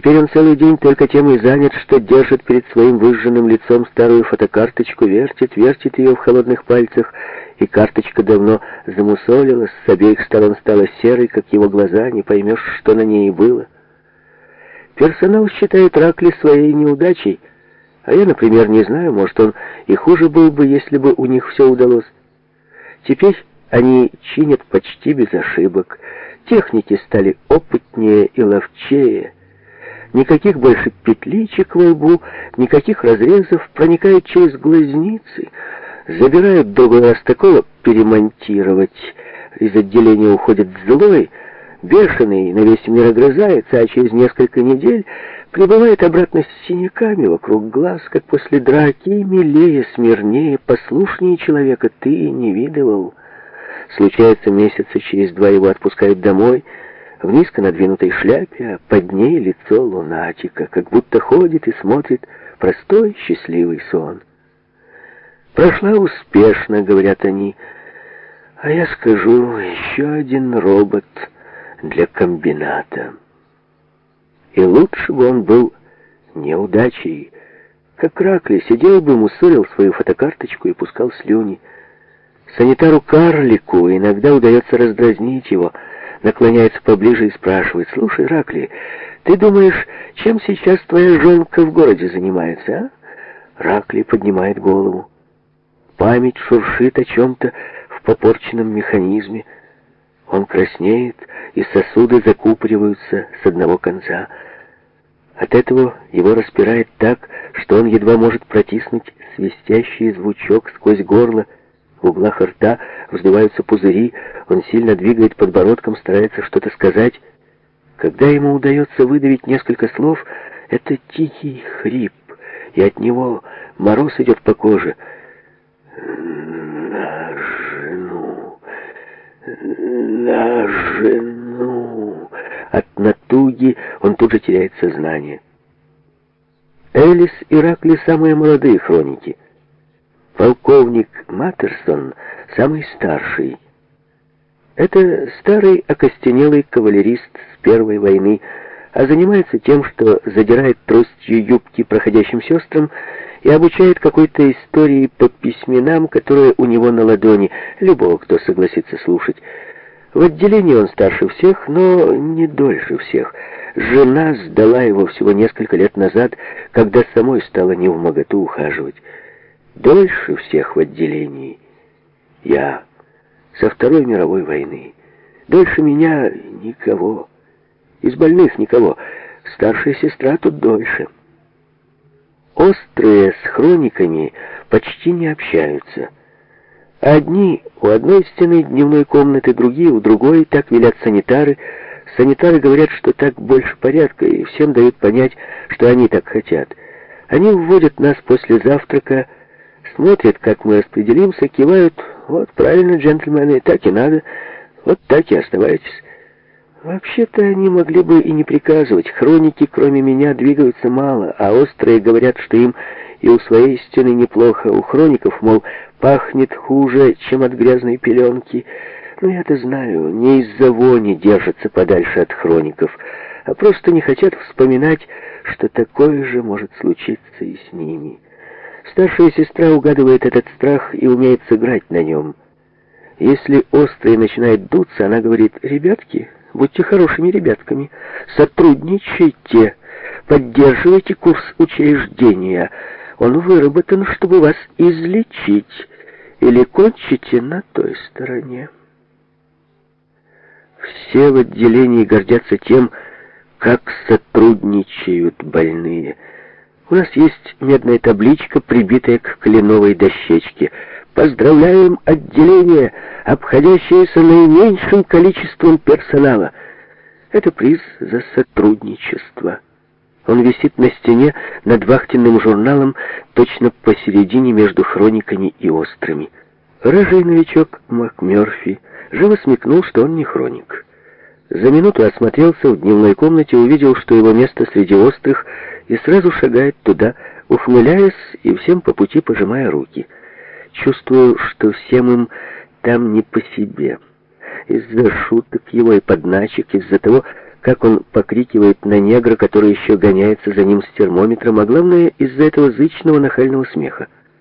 Теперь он целый день только тем и занят, что держит перед своим выжженным лицом старую фотокарточку, вертит, вертит ее в холодных пальцах, и карточка давно замусолилась, с обеих сторон стала серой, как его глаза, не поймешь, что на ней было. Персонал считает Ракли своей неудачей, а я, например, не знаю, может, он и хуже был бы, если бы у них все удалось. Теперь они чинят почти без ошибок, техники стали опытнее и ловчее, никаких больше петличек во лбу, никаких разрезов, проникает через глазницы, забирают другой раз такого перемонтировать. Из отделения уходит злой, бешеный, на весь мир огрызается, а через несколько недель прибывает обратно с синяками вокруг глаз, как после драки, милее, смирнее, послушнее человека ты не видывал. Случается, месяца через два его отпускают домой — в низко надвинутой шляпе, а под ней лицо лунатика, как будто ходит и смотрит простой счастливый сон. «Прошла успешно», — говорят они, — «а я скажу, еще один робот для комбината». И лучше бы он был неудачей, как Ракли сидел бы, мусорил свою фотокарточку и пускал слюни. Санитару-карлику иногда удается раздразнить его — наклоняется поближе и спрашивает, «Слушай, Ракли, ты думаешь, чем сейчас твоя женка в городе занимается, а?» Ракли поднимает голову. Память шуршит о чем-то в попорченном механизме. Он краснеет, и сосуды закупориваются с одного конца. От этого его распирает так, что он едва может протиснуть свистящий звучок сквозь горло, в углах рта вздуваются пузыри, он сильно двигает подбородком, старается что-то сказать. Когда ему удается выдавить несколько слов, это тихий хрип, и от него мороз идет по коже. «На жену! На жену!» От натуги он тут же теряет сознание. Элис и Ракли — самые молодые хроники — Полковник Маттерсон самый старший. Это старый окостенелый кавалерист с Первой войны, а занимается тем, что задирает тростью юбки проходящим сестрам и обучает какой-то истории по письменам, которая у него на ладони, любого, кто согласится слушать. В отделении он старше всех, но не дольше всех. Жена сдала его всего несколько лет назад, когда самой стала стало невмоготу ухаживать дольше всех в отделении. Я со Второй мировой войны. Дольше меня никого. Из больных никого. Старшая сестра тут дольше. Острые с хрониками почти не общаются. Одни у одной стены дневной комнаты, другие у другой, так велят санитары. Санитары говорят, что так больше порядка, и всем дают понять, что они так хотят. Они вводят нас после завтрака смотрят, как мы распределимся, кивают. Вот правильно, джентльмены, так и надо. Вот так и оставайтесь. Вообще-то они могли бы и не приказывать. Хроники, кроме меня, двигаются мало, а острые говорят, что им и у своей стены неплохо. У хроников, мол, пахнет хуже, чем от грязной пеленки. Но я-то знаю, не из-за вони держатся подальше от хроников, а просто не хотят вспоминать, что такое же может случиться и с ними». Старшая сестра угадывает этот страх и умеет сыграть на нем. Если острый начинает дуться, она говорит, «Ребятки, будьте хорошими ребятками, сотрудничайте, поддерживайте курс учреждения. Он выработан, чтобы вас излечить, или кончите на той стороне». Все в отделении гордятся тем, как сотрудничают больные – у нас есть медная табличка, прибитая к кленовой дощечке. Поздравляем отделение, обходящееся наименьшим количеством персонала. Это приз за сотрудничество. Он висит на стене над вахтенным журналом, точно посередине между хрониками и острыми. Рыжий новичок МакМёрфи живо смекнул, что он не хроник. За минуту осмотрелся в дневной комнате, увидел, что его место среди острых — и сразу шагает туда, ухмыляясь и всем по пути пожимая руки. Чувствую, что всем им там не по себе. Из-за шуток его и подначек, из-за того, как он покрикивает на негра, который еще гоняется за ним с термометром, а главное, из-за этого зычного нахального смеха.